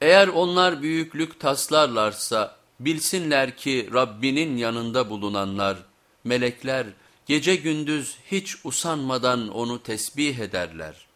Eğer onlar büyüklük taslarlarsa bilsinler ki Rabbinin yanında bulunanlar, melekler gece gündüz hiç usanmadan onu tesbih ederler.